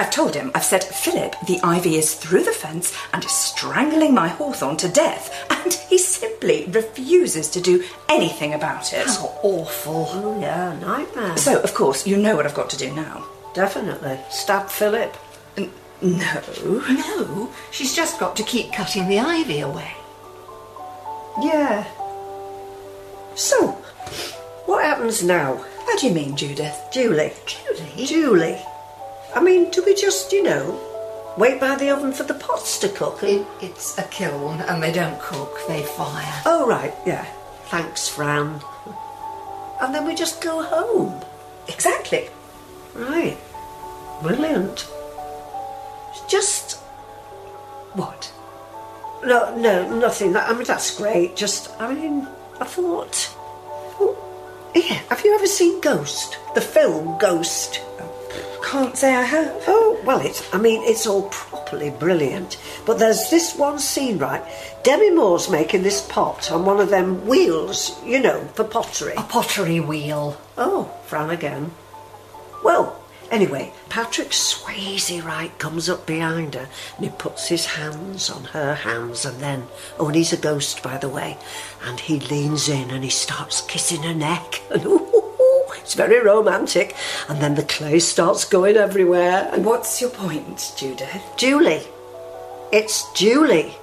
I've told him, I've said, Philip, the ivy is through the fence and is strangling my hawthorn to death, and he simply refuses to do anything about it. How awful. Oh, yeah, nightmare. So, of course, you know what I've got to do now. Definitely. Stab Philip. N- no. No, she's just got to keep cutting the ivy away. Yeah. So, what happens now? How do you mean, Judith? Julie. Julie? Julie. I mean, do we just, you know, wait by the oven for the pots to cook? It, it's a kiln and they don't cook, they fire. Oh, right, yeah. Thanks, Fran. And then we just go home. Exactly. Right. Brilliant. Just. What? No, no, nothing. I mean, that's great. Just, I mean, I thought. Oh, yeah, have you ever seen Ghost? The film Ghost? Oh. Can't say I have. Oh, well, it's, I mean, it's all properly brilliant. But there's this one scene, right? Demi Moore's making this pot on one of them wheels, you know, for pottery. A pottery wheel. Oh, Fran again. Well, anyway, Patrick Swayze, right, comes up behind her and he puts his hands on her hands and then, oh, and he's a ghost, by the way, and he leans in and he starts kissing her neck. And ooh, it's very romantic. And then the clay starts going everywhere. And What's your point, Judith? Julie. It's Julie.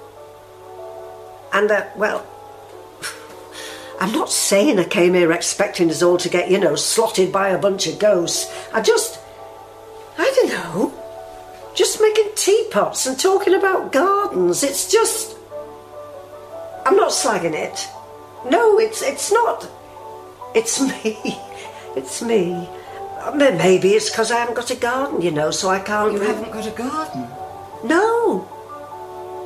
And, uh, well, I'm not saying I came here expecting us all to get, you know, slotted by a bunch of ghosts. I just, I don't know, just making teapots and talking about gardens. It's just, I'm not slagging it. No, it's it's not. It's me. It's me. Maybe it's because I haven't got a garden, you know, so I can't. You really- haven't got a garden. no.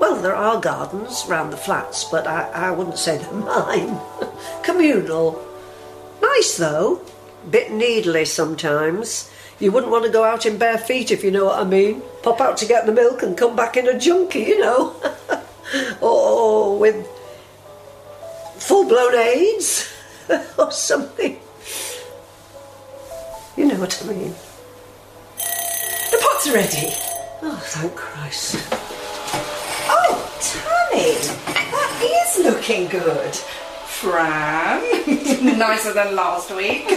Well, there are gardens round the flats, but I, I wouldn't say they're mine. Communal. Nice, though. Bit needly sometimes. You wouldn't want to go out in bare feet, if you know what I mean. Pop out to get the milk and come back in a junkie, you know. or with full blown AIDS or something. You know what I mean. The pots are ready. Oh, thank Christ. Oh, Tammy, that is looking good. Fran, nicer than last week.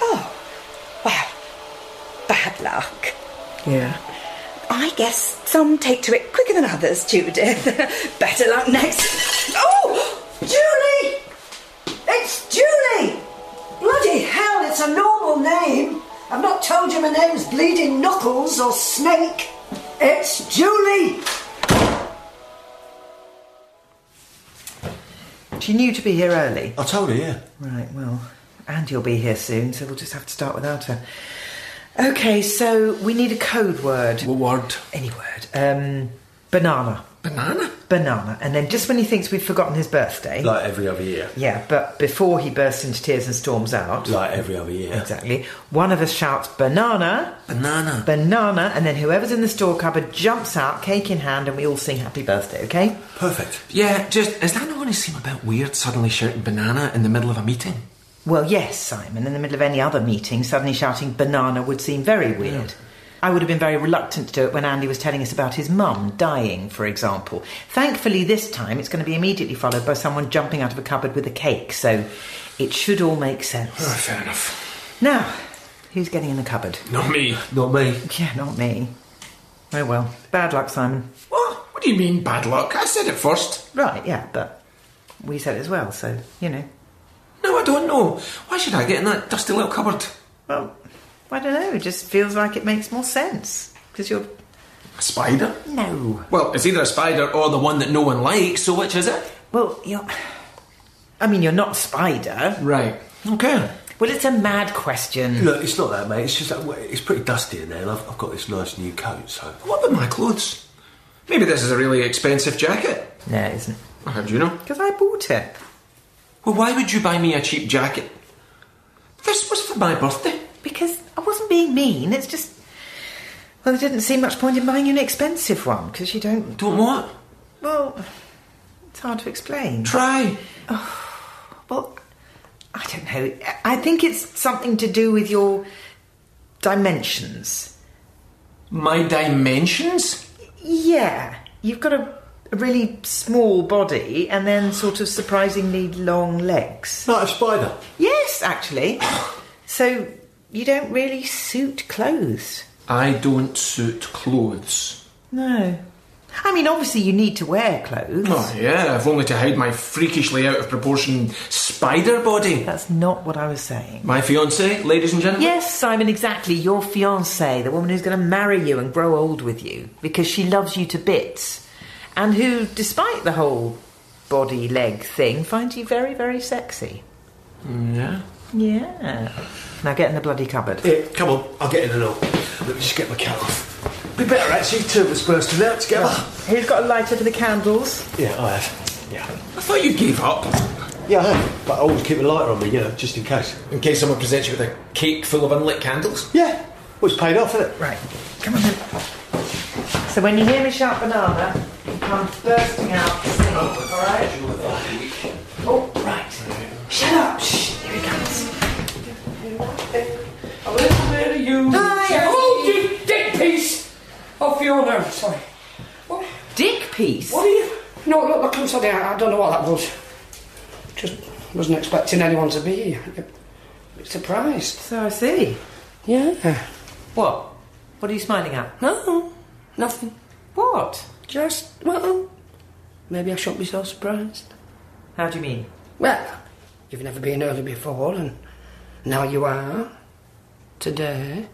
oh, well, bad luck. Yeah. I guess some take to it quicker than others, Judith. Better luck next. Oh, I've not told you my name's Bleeding Knuckles or Snake. It's Julie! She knew to be here early. I told her, yeah. Right, well, and you'll be here soon, so we'll just have to start without her. Okay, so we need a code word. What word? Any word. Um, banana. Banana? Banana. And then just when he thinks we've forgotten his birthday. Like every other year. yeah, but before he bursts into tears and storms out. Like every other year. Exactly. One of us shouts banana, Banana. banana, and then whoever's in the store cupboard jumps out, cake in hand, and we all sing happy birthday, okay? Perfect. Yeah, just is that not going to seem a bit weird suddenly shouting banana in the middle of a meeting? Well, yes, Simon. In the middle of any other meeting, suddenly shouting banana would seem very weird. I would have been very reluctant to do it when Andy was telling us about his mum dying, for example. Thankfully, this time it's going to be immediately followed by someone jumping out of a cupboard with a cake, so it should all make sense. Oh, fair enough. Now, who's getting in the cupboard? Not me. Not me. Yeah, not me. Oh well. Bad luck, Simon. What? What do you mean bad luck? I said it first. Right, yeah, but we said it as well, so, you know. No, I don't know. Why should I get in that dusty little cupboard? Well, I don't know, it just feels like it makes more sense. Because you're. A spider? No. Well, it's either a spider or the one that no one likes, so which is it? Well, you're. I mean, you're not a spider. Right. Okay. Well, it's a mad question. Look, it's not that, mate. It's just that well, it's pretty dusty in there, and I've, I've got this nice new coat, so. What about my clothes? Maybe this is a really expensive jacket. No, it isn't. How do you know? Because I bought it. Well, why would you buy me a cheap jacket? This was for my birthday. Because I wasn't being mean, it's just. Well, there didn't seem much point in buying you an expensive one, because you don't. Don't what? Well, it's hard to explain. Try. Well, I don't know. I think it's something to do with your dimensions. My dimensions? Yeah, you've got a, a really small body and then sort of surprisingly long legs. Like a spider. Yes, actually. So you don't really suit clothes. I don't suit clothes. No. I mean, obviously, you need to wear clothes. Oh, yeah, if only to hide my freakishly out of proportion spider body. That's not what I was saying. My fiance, ladies and gentlemen. Yes, Simon, exactly. Your fiancée, the woman who's going to marry you and grow old with you because she loves you to bits, and who, despite the whole body leg thing, finds you very, very sexy. Mm, yeah. Yeah. Now get in the bloody cupboard. Here, come on, I'll get in and all. Let me just get my cap off. Be better actually, two of us bursting out together. Who's got a lighter for the candles? Yeah, I have. Yeah. I thought you'd give up. Yeah, I have. But I always keep a lighter on me, you know, just in case. In case someone presents you with a cake full of unlit candles. Yeah. Well, it's paid off, isn't it? Right. Come on then. So when you hear me shout banana, you come bursting out to sing, alright? Oh, right. Shut up! Shh, here he comes. A little bit of you. Hi, oh, Andy. you dick piece! off your Fiona, sorry. What, Dick piece? what are you? No, look, look, I'm sorry, I, I don't know what that was. Just wasn't expecting anyone to be here. Surprised. So I see. Yeah. What? What are you smiling at? No, nothing. What? Just, well, maybe I shouldn't be so surprised. How do you mean? Well, you've never been early before, and now you are. Today.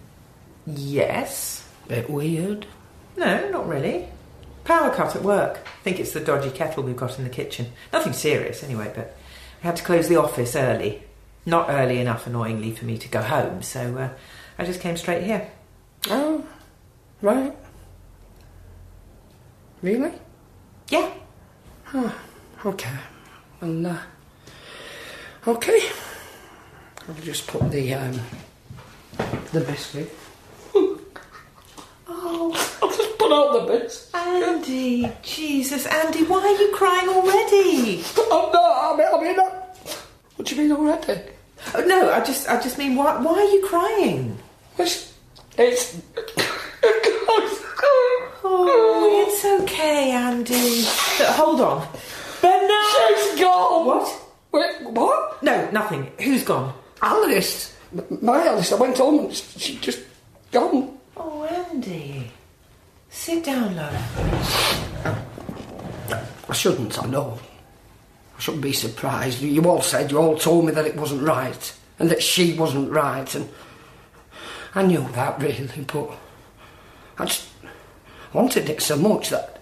Yes. Bit weird. No, not really. Power cut at work. I think it's the dodgy kettle we've got in the kitchen. Nothing serious, anyway, but we had to close the office early. Not early enough, annoyingly, for me to go home, so uh, I just came straight here. Oh, right. Really? Yeah. Okay. Well, uh, okay. I'll just put the um, the biscuit. Oh, I'll just put out the bits. Andy. Jesus, Andy, why are you crying already? Oh no! I mean, I mean, uh, what do you mean already? Oh, no, I just, I just mean, why, why are you crying? It's it's. Oh, it's okay, Andy. But hold on. Banana. She's gone. What? Wait, what? No, nothing. Who's gone? Alice, my Alice. I went home and she just gone. Oh, Andy. Sit down, love. I shouldn't. I know. I shouldn't be surprised. You all said, you all told me that it wasn't right, and that she wasn't right, and I knew that really, but I just wanted it so much that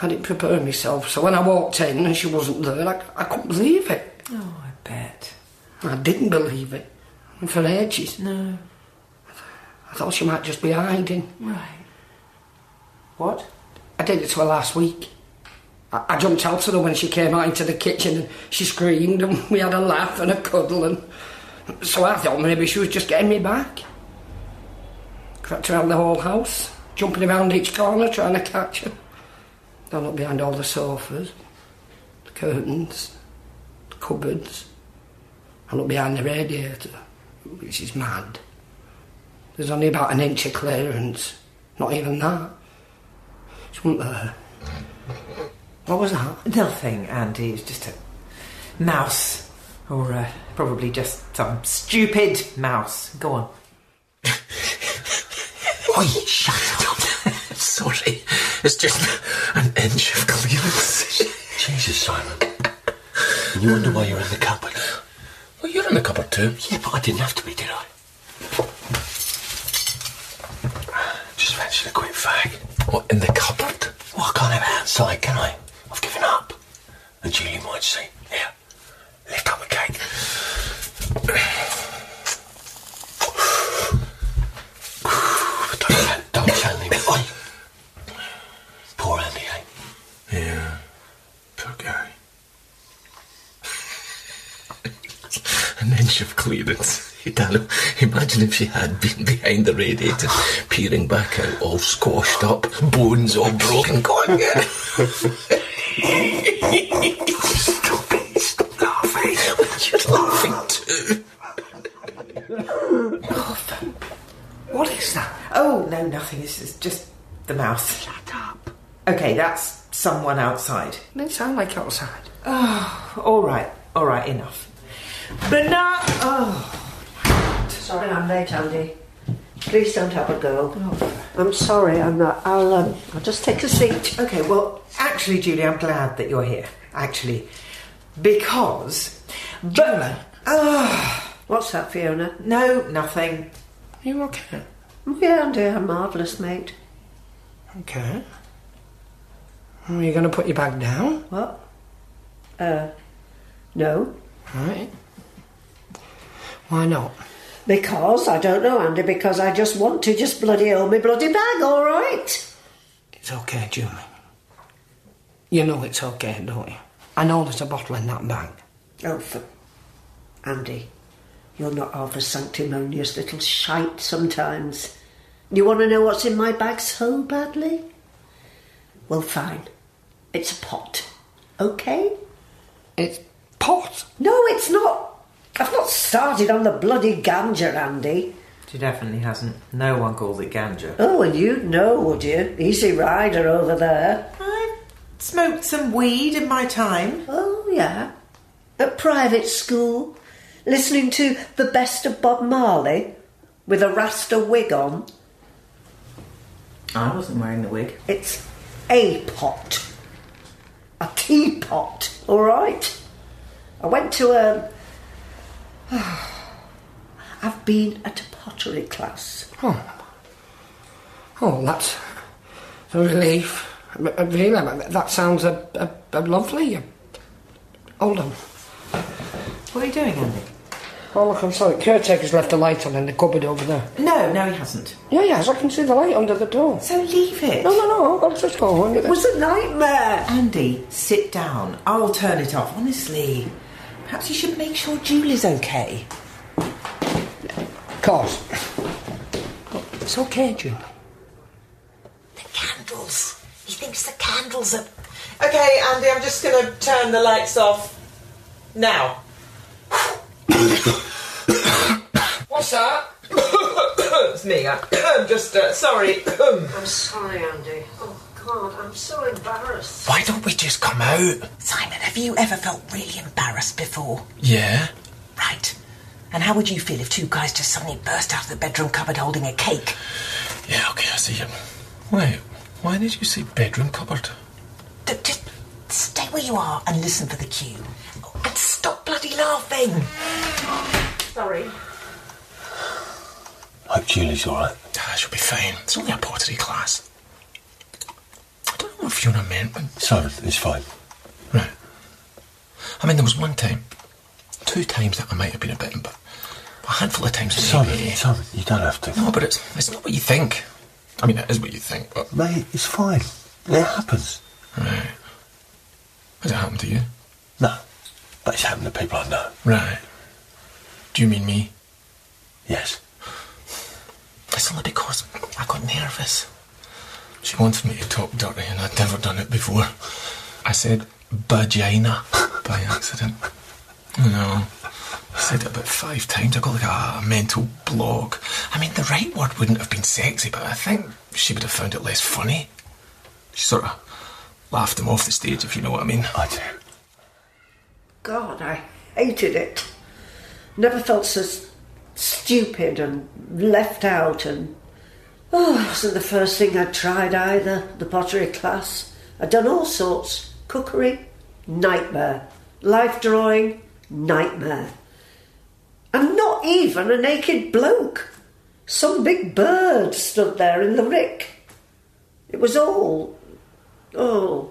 I didn't prepare myself. So when I walked in and she wasn't there, I, I couldn't believe it. Oh, I bet. I didn't believe it and for ages. No. I thought she might just be hiding. Right. What? I did it to her last week. I, I jumped out at her when she came out into the kitchen and she screamed and we had a laugh and a cuddle and so I thought maybe she was just getting me back. Crept around the whole house, jumping around each corner trying to catch her. I looked behind all the sofas, the curtains, the cupboards. I look behind the radiator, which is mad. There's only about an inch of clearance, not even that. She wasn't there. What was that? Nothing, Andy. It's just a mouse. Or uh, probably just some stupid mouse. Go on. Oi, shut up. Sorry. It's just an inch of clearance. Jesus, Simon. And you wonder why you're in the cupboard? Well, you're in the cupboard too. Yeah, but I didn't have to be, did I? Just mention a quick fag. What, in the cupboard? Well, I can't have it outside, can I? I've given up. And Julie might see. Here, lift up a cake. don't, don't tell me. Oi. Poor Andy, eh? Yeah. Poor guy. An inch of clearance. Dano, imagine if she had been behind the radiator, peering back out, all squashed up, bones all broken. Go on, get it. Stop it. Stop laughing. You're laughing too. no, nothing. This is just the mouse. Shut up. Okay, that's someone outside. It didn't sound like outside. Oh, all right, all right, enough. But now, oh, Sorry I'm late, Andy. Please don't have a go. I'm sorry, I'm not. I'll, um, I'll just take a seat. okay. Well, actually, Julie, I'm glad that you're here. Actually, because, but, ah, What's that, Fiona? no, nothing. Are You okay? Oh, yeah, Andy, I'm marvellous, mate. Okay. Are you going to put your bag down? What? Uh, no. Right. Why not? Because, I don't know, Andy, because I just want to just bloody hold me bloody bag, all right? It's okay, Julie. You know it's okay, don't you? I know there's a bottle in that bag. Oh, for... Andy, you're not half a sanctimonious little shite sometimes. You want to know what's in my bag so badly? Well, fine. It's a pot. Okay? It's pot. No, it's not. I've not started on the bloody ganja, Andy. She definitely hasn't. No one calls it ganja. Oh, and you'd know, would you? Easy rider over there. I've smoked some weed in my time. Oh, yeah. At private school, listening to the best of Bob Marley with a Rasta wig on. I wasn't wearing the wig. It's a pot. A teapot, all right? I went to a. I've been at a pottery class. Oh. Oh, that's a relief. Uh, Really, that sounds a, a, a lovely. Hold on. What are you doing, Andy? Oh, look, I'm sorry. Caretaker's left the light on in the cupboard over there. No, no, he hasn't. Yeah, yes, I can see the light under the door. So leave it. No, no, no, I'll just go on. It was a nightmare. Andy, sit down. I'll turn it off, honestly. Perhaps you should make sure Julie's okay. Of course. Oh, It's okay, Julie. The candles. He thinks the candles are. Okay, Andy, I'm just going to turn the lights off. Now. What's that? it's me. I- I'm just uh, sorry. I'm sorry, Andy. Oh, God, I'm so embarrassed. Why don't we just come out? Simon, have you ever felt really embarrassed before? Yeah. Right. And how would you feel if two guys just suddenly burst out of the bedroom cupboard holding a cake? Yeah, okay, I see you. Wait, why did you say bedroom cupboard? D- just stay where you are and listen for the cue. And stop bloody laughing. Sorry. Hope Julie's alright. Ah, she'll be fine. It's only a pottery class. I don't know what Fiona meant. when- it's fine. Right. I mean, there was one time, two times that I might have been a bit, but a handful of times Simon, maybe. Simon, you don't have to. No, but it's it's not what you think. I mean, it is what you think, but Mate, it's fine. It happens. right. Has it happened to you? No. But it's happened to people I know. Right. Do you mean me? Yes. It's only because I got nervous. She wanted me to talk dirty, and I'd never done it before. I said vagina by accident. I know. I said it about five times. I got like a, mental block. I mean, the right word wouldn't have been sexy, but I think she would have found it less funny. She sort of laughed him off the stage, if you know what I mean. I do. God, I hated it. Never felt so stupid and left out and. Oh, it wasn't the first thing I'd tried either, the pottery class. I'd done all sorts cookery, nightmare. Life drawing, nightmare. And not even a naked bloke. Some big bird stood there in the rick. It was all. Oh,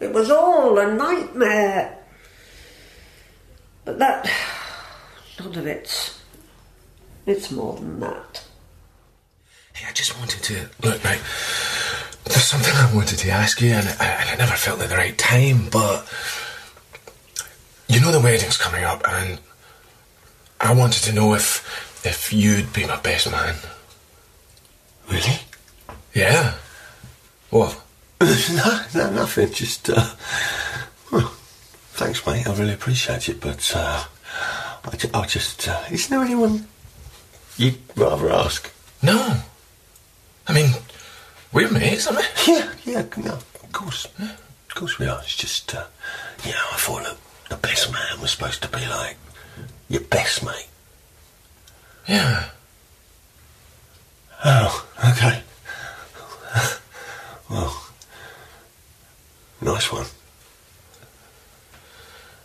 it was all a nightmare. But that. None of it's. It's more than that. Hey, I just wanted to look right. There's something I wanted to ask you, and I, and I never felt at the right time. But you know the wedding's coming up, and I wanted to know if if you'd be my best man. Really? Yeah. What? no, no, nothing. Just, uh. Well, thanks, mate. I really appreciate it, but, uh. I, ju- I just, uh. Isn't there anyone you'd rather ask? No. I mean, we're mates, aren't we? Yeah, yeah, no, of course. Of course we are. It's just, uh, you know, I thought that the best man was supposed to be like your best mate. Yeah. Oh, okay. well, nice one.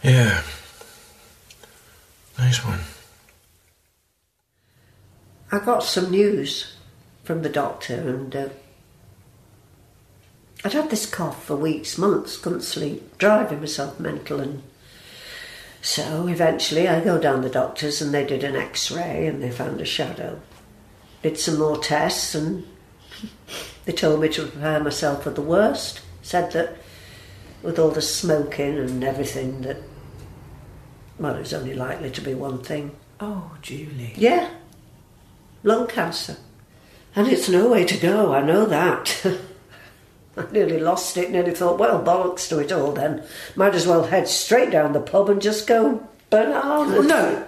Yeah. Nice one. I got some news from the doctor, and uh, I'd had this cough for weeks, months, couldn't sleep, driving myself mental, and so eventually I go down the doctor's, and they did an X-ray, and they found a shadow. Did some more tests, and they told me to prepare myself for the worst. Said that with all the smoking and everything, that well, it was only likely to be one thing. Oh, Julie. Yeah, lung cancer. And it's no way to go, I know that. I nearly lost it, nearly thought, well, bollocks to it all then. Might as well head straight down the pub and just go bananas. Well, no,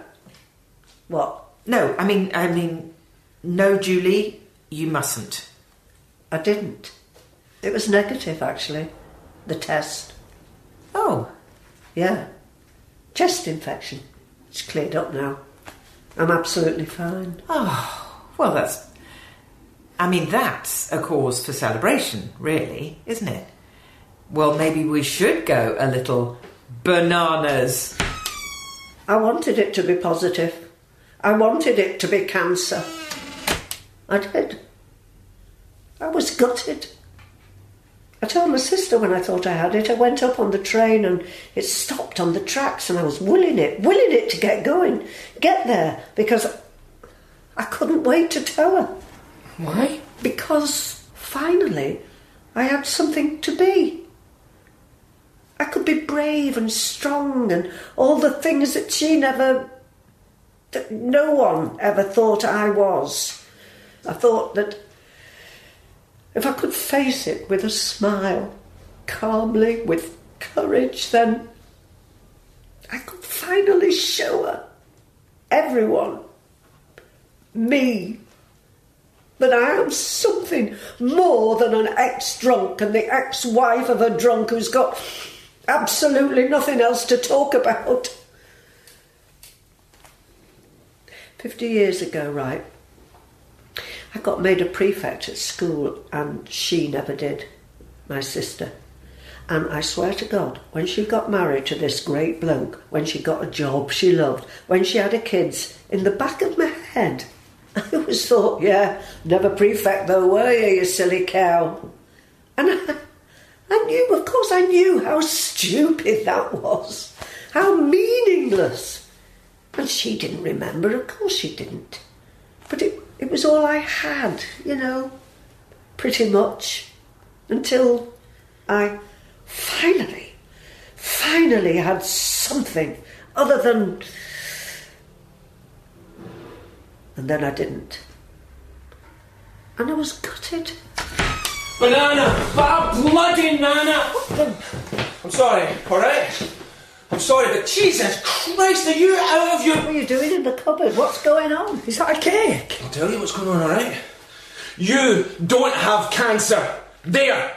What? no. I mean, I mean, no, Julie. You mustn't. I didn't. It was negative, actually. The test. Oh, Yeah. Chest infection. It's cleared up now. I'm absolutely fine. oh. Well, that's. I mean, that's a cause for celebration, really, isn't it? Well, maybe we should go a little bananas. I wanted it to be positive. I wanted it to be cancer. I did. I was gutted. I told my sister when I thought I had it, I went up on the train and it stopped on the tracks and I was willing it, willing it to get going, get there, because I couldn't wait to tell her. Why? Because finally I had something to be. I could be brave and strong and all the things that she never, that no one ever thought I was. I thought that if I could face it with a smile, calmly, with courage, then I could finally show her, everyone, me, that I am something more than an ex drunk and the ex wife of a drunk who's got absolutely nothing else to talk about. Fifty years ago, right, I got made a prefect at school and she never did, my sister. And I swear to God, when she got married to this great bloke, when she got a job she loved, when she had her kids, in the back of my head, I always thought, yeah, never prefect though, were you, you silly cow? And I, I knew, of course, I knew how stupid that was, how meaningless. And she didn't remember, of course she didn't. But it, it was all I had, you know, pretty much, until I finally, finally had something other than. And then I didn't. And I was gutted. Banana! Bad bloody Nana! I'm sorry, alright? I'm sorry, but Jesus Christ, are you out of your. What are you doing in the cupboard? What's going on? Is that a cake? I'll tell you what's going on, alright? You don't have cancer. There!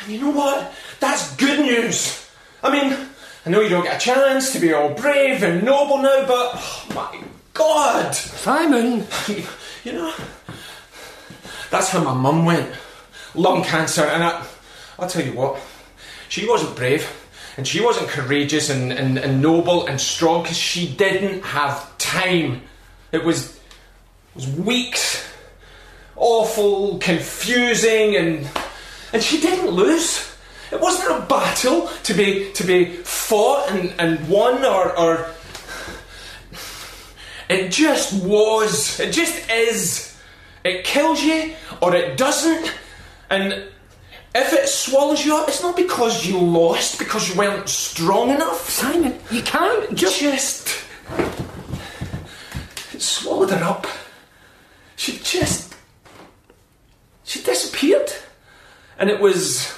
And you know what? That's good news. I mean, I know you don't get a chance to be all brave and noble now, but. Oh my God! Simon! You know, that's how my mum went. Lung cancer, and I, I'll tell you what, she wasn't brave, and she wasn't courageous and, and, and noble and strong because she didn't have time. It was, it was weeks, awful, confusing, and and she didn't lose. It wasn't a battle to be to be fought and, and won or or it just was. It just is. It kills you or it doesn't. And if it swallows you up, it's not because you lost, because you weren't strong enough. Simon, you can't just. Just. It swallowed her up. She just. She disappeared. And it was.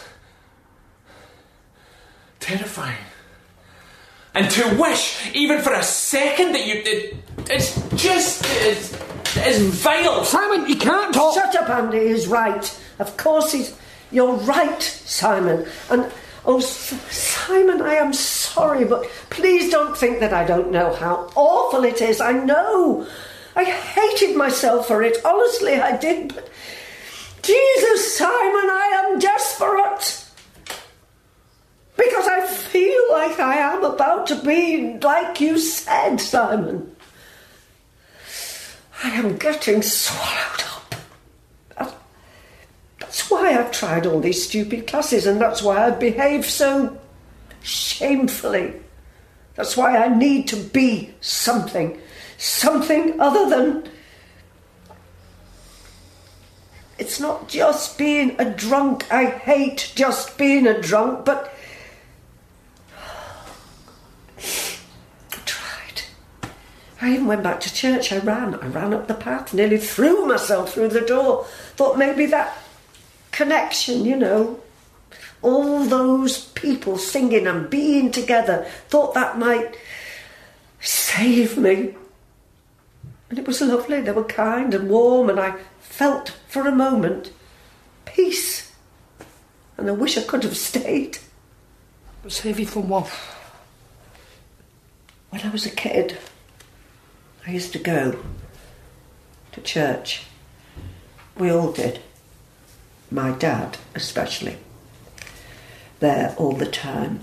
terrifying. And to wish, even for a second, that you. It, it's just. It's, It is vile. Simon, you can't talk. Shut up, Andy. He's right. Of course he's. You're right, Simon. And oh, S- Simon, I am sorry, but please don't think that I don't know how awful it is. I know. I hated myself for it. Honestly, I did. But Jesus, Simon, I am desperate. Because I feel like I am about to be, like you said, Simon. I am getting swallowed up. That's why I've tried all these stupid classes, and that's why I behave so shamefully. That's why I need to be something. Something other than. It's not just being a drunk. I hate just being a drunk, but. I tried. I even went back to church. I ran. I ran up the path, nearly threw myself through the door. Thought maybe that connection, you know, all those people singing and being together, thought that might save me. And it was lovely. They were kind and warm, and I felt for a moment peace. And I wish I could have stayed. Save you from what? When I was a kid, I used to go to church. We all did. My dad, especially. There all the time.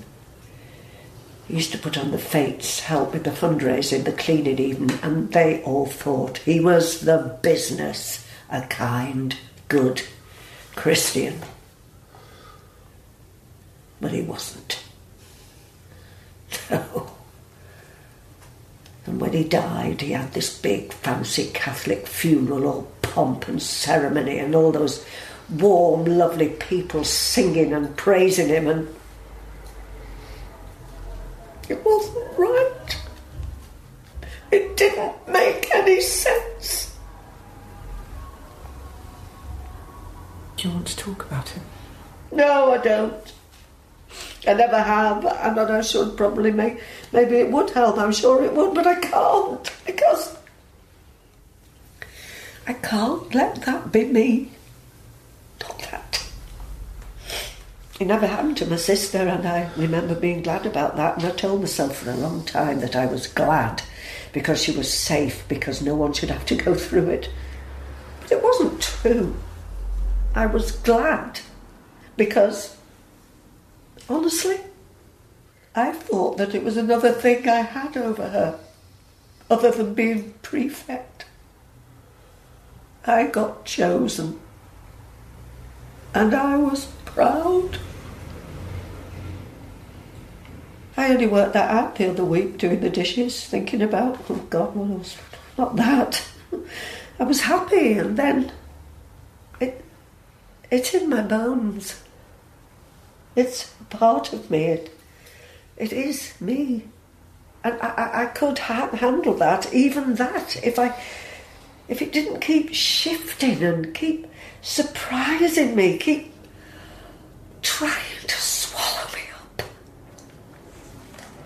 He used to put on the fates, help with the fundraising, the cleaning even, and they all thought he was the business, a kind, good Christian. But he wasn't. No. And when he died, he had this big, fancy Catholic funeral, all pomp and ceremony, and all those warm, lovely people singing and praising him, and it wasn't right. It didn't make any sense. Do you want to talk about him? No, I don't. I never have, and I should probably make. Maybe it would help. I'm sure it would, but I can't because I can't let that be me. Not that. It never happened to my sister, and I remember being glad about that. And I told myself for a long time that I was glad because she was safe, because no one should have to go through it. But it wasn't true. I was glad because, honestly, I thought that it was another thing I had over her, other than being prefect. I got chosen, and I was proud. I only worked that out the other week doing the dishes, thinking about, oh God, what else? Not that. I was happy, and then it, it's in my bones. It's part of me. It, it is me. And I, I, I could ha- handle that, even that, if I, if it didn't keep shifting and keep surprising me, keep trying to swallow me up.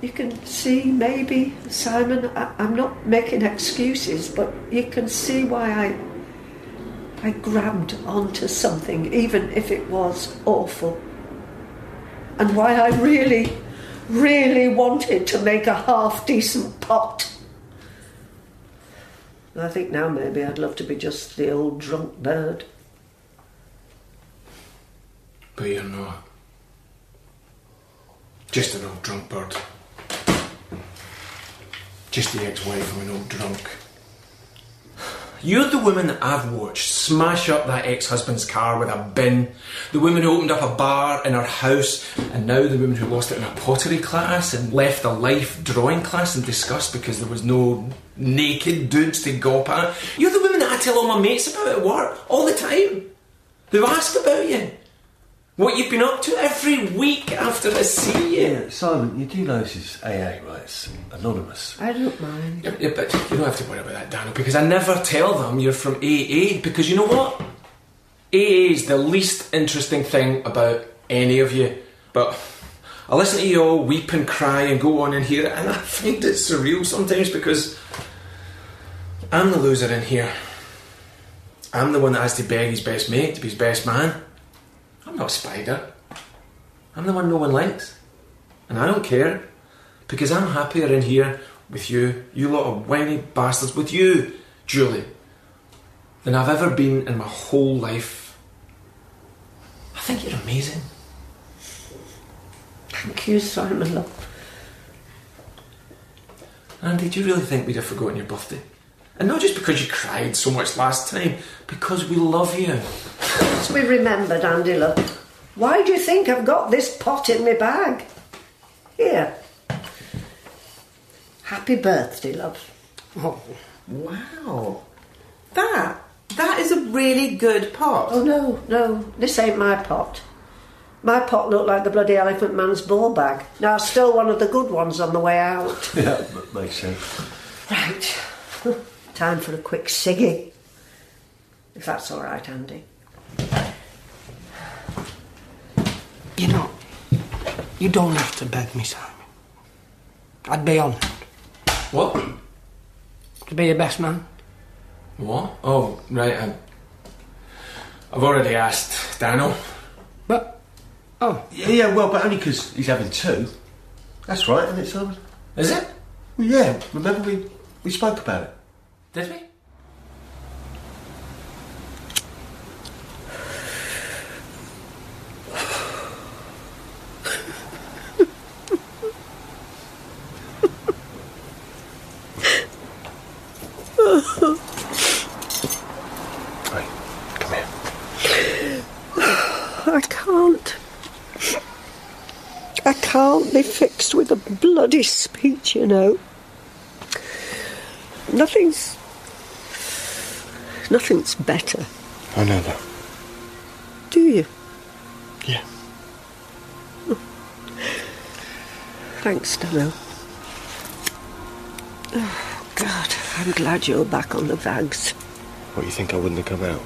You can see, maybe, Simon, I, I'm not making excuses, but you can see why I, I grabbed onto something, even if it was awful, and why I really, really wanted to make a half decent pot. I think now maybe I'd love to be just the old drunk bird. But you're not. Just an old drunk bird. Just the ex wife of an old drunk. You're the woman that I've watched smash up that ex husband's car with a bin, the woman who opened up a bar in her house, and now the woman who lost it in a pottery class and left a life drawing class in disgust because there was no naked dudes to gawp at. You're the woman that I tell all my mates about at work all the time, They've asked about you. What you've been up to every week after I see you. Yeah, Simon, you do know this is AA, right? It's anonymous. I don't mind. Yeah, yeah, but you don't have to worry about that, Daniel, because I never tell them you're from AA. Because you know what? AA is the least interesting thing about any of you. But I listen to you all weep and cry and go on and hear it, and I find it surreal sometimes because I'm the loser in here. I'm the one that has to beg his best mate to be his best man. I'm not a Spider. I'm the one no one likes. And I don't care. Because I'm happier in here with you, you lot of whiny bastards, with you, Julie, than I've ever been in my whole life. I think you're amazing. Thank you, Simon, love. Andy, do you really think we'd have forgotten your birthday? And not just because you cried so much last time, because we love you. As we remembered, Andy, love. Why do you think I've got this pot in my bag? Here. Happy birthday, love. Oh, Wow. That that is a really good pot. Oh, no, no, this ain't my pot. My pot looked like the bloody elephant man's ball bag. Now, I stole one of the good ones on the way out. Yeah, that makes sense. Right. Time for a quick ciggy. If that's all right, Andy. you know, you don't have to beg me, Simon. I'd be honoured What? to be your best man. What? Oh, right. I, I've already asked Daniel. But, oh, Yeah, yeah, well, but only because he's having two. That's right, isn't it, Simon? Is it? Well, yeah, remember we, we spoke about it. Did we? Come here. I can't. I can't be fixed with a bloody speech, you know. Nothing's. Nothing's better, I know that. do you? Yeah. Thanks, Dano. Oh, God, I'm glad you're back on the vags. What, you think I wouldn't have come out?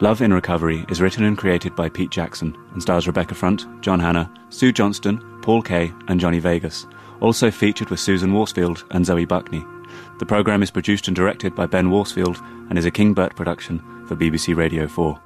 Love in Recovery is written and created by Pete Jackson and stars Rebecca Front, John Hanna, Sue Johnston, Paul Kaye, and Johnny Vegas. Also featured with Susan Worsfield and Zoe Buckney. The programme is produced and directed by Ben Worsfield and is a King Bert production for BBC Radio 4.